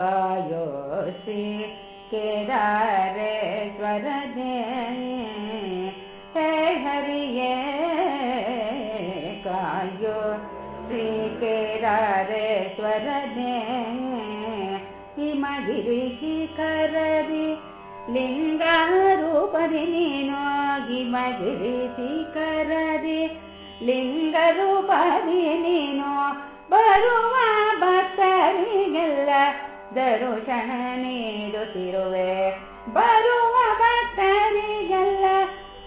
कायो श्री केदारेश्वर दे हे हरिये कायो श्री केदारेश्वर दे Himgiri शिखरदि लिङ्गरूपदि Nino Himgiri शिखरदि लिङ्गरूपदि Nino ಬರುವ ಭಕ್ತರಿಗೆಲ್ಲ ದರುಶನ ನೀಡುತ್ತಿರುವೆ ಬರುವ ಭಕ್ತರಿಗೆಲ್ಲ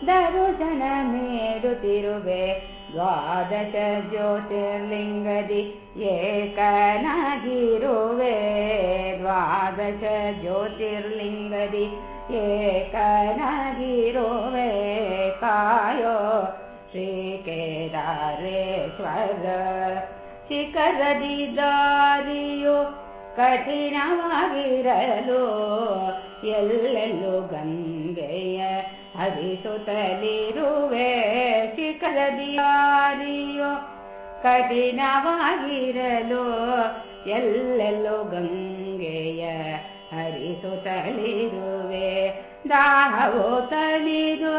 ದರುಶನ ನೀಡುತ್ತಿರುವೆ ದ್ವಾದಶ ಜ್ಯೋತಿರ್ಲಿಂಗದಿ ಏಕನಾಗಿರುವೆ ದ್ವಾದಶ ಜ್ಯೋತಿರ್ಲಿಂಗದಿ ಏಕನಾಗಿರುವೆ ಕಾಯೋ ಶ್ರೀ ಕೇದಾರೇಶ್ವರ ಶಿಖರದಿ ದಾರಿಯು ಕಠಿಣವಾಗಿರಲು ಎಲ್ಲೆಲ್ಲೂ ಗಂಗೆಯ ಹರಿಸುತ್ತಲಿರುವೆ ಶಿಖರದಿ ದಾರಿಯು ಕಠಿಣವಾಗಿರಲು ಎಲ್ಲೆಲ್ಲೂ ಗಂಗೆಯ ಹರಿಸುತ್ತಲಿರುವೆ ದಾಹವು ತಣಿದು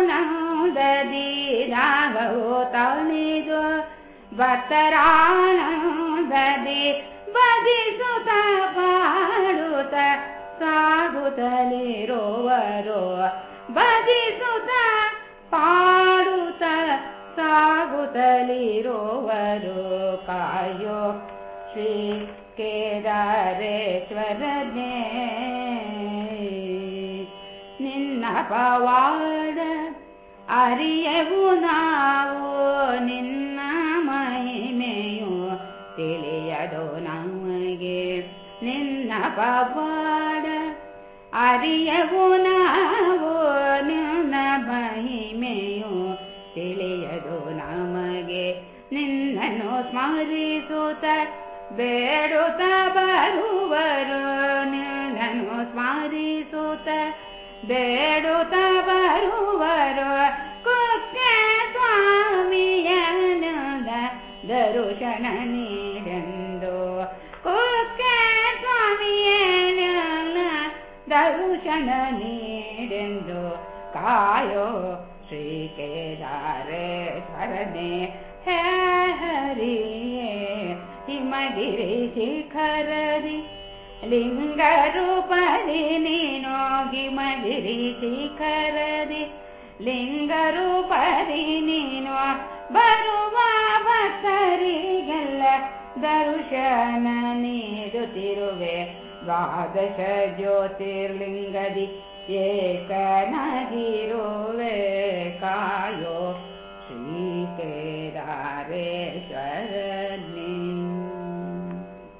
ಭಕ್ತರಾನಂದದಿ ದಾಹವು ತಣಿದು ಭಕ್ತರಾನಂದದಿ ಭಜಿಸುತ್ತ ಪಾಡುತ್ತ ಸಾಗುತ್ತಲಿರುವರು ಭಜಿಸುತ್ತ ಪಾಡುತ್ತ ಸಾಗುತ್ತಲಿರುವರು ಕಾಯೋ ಶ್ರೀ ಕೇದಾರೇಶ್ವರನೇ ನಿನ್ನ ಪವಾಡ ಅರಿಯವು ನಾವು ನಿನ್ನ ತಿಳಿಯದು ನಮಗೆ ನಿನ್ನ ಪವಾಡ ಅರಿಯವು ನಾವು ನಿನ್ನ ಮಹಿಮೆಯು ತಿಳಿಯದು ನಮಗೆ ನಿನ್ನನ್ನು ಸ್ಮರಿಸುತ್ತ ಬೇಡುತ್ತ ಬರುವರು ನಿನ್ನನ್ನು ಸ್ಮರಿಸುತ್ತ ಬೇಡುತ್ತ ಬರುವರು ಕುಕ್ಕೆ ಸ್ವಾಮಿಯನದ ದರುಶನ ನೀಡೆಂದು ಕುಕ್ಕೆ ಸ್ವಾಮಿಯನ ದರುಶನ ನೀಡೆಂದು ಕಾಯೋ ಶ್ರೀ ಕೇದಾರೇಶ್ವರನೇ ಹೇ ಹರಿಯೇ ಹಿಮಗಿರಿ ಶಿಖರದಿ ಲಿಂಗರೂಪದಿ ನೀನು ಹಿಮಗಿರಿ ಶಿಖರದಿ ಲಿಂಗರೂಪದಿ ನೀನು ಬರುವ ಭಕ್ತರಿಗೆಲ್ಲ ದರುಶನ ನೀಡುತ್ತಿರುವೆ ದ್ವಾದಶ ಜ್ಯೋತಿರ್ಲಿಂಗದಿ ಏಕನಾಗಿರುವೆ ಕಾಯೋ